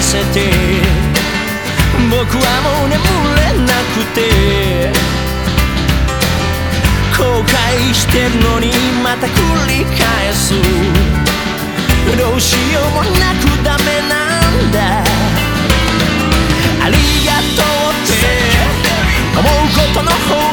させて。僕はもう眠れなくて。後悔してるのにまた繰り返す。どうしようもなくダメなんだ。ありがとうって思うことの方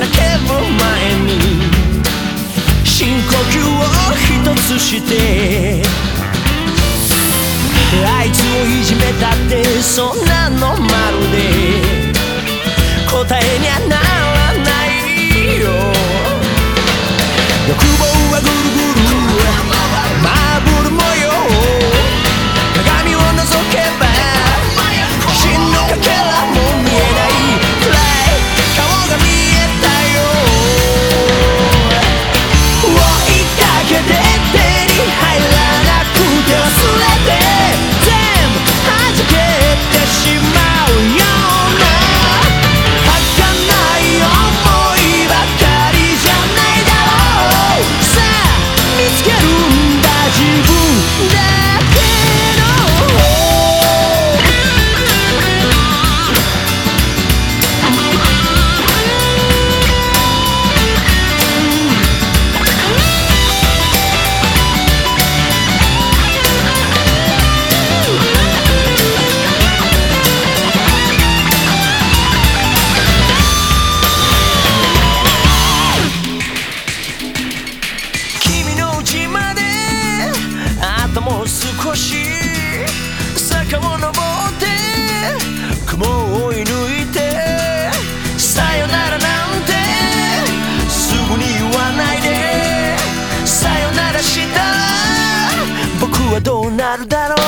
叫ぶ前に。深呼吸を一つして。あいつをいじめたってそんなのまたもう少し坂を登って雲を追い抜いてさよならなんてすぐに言わないでさよならした。ら僕はどうなるだろう。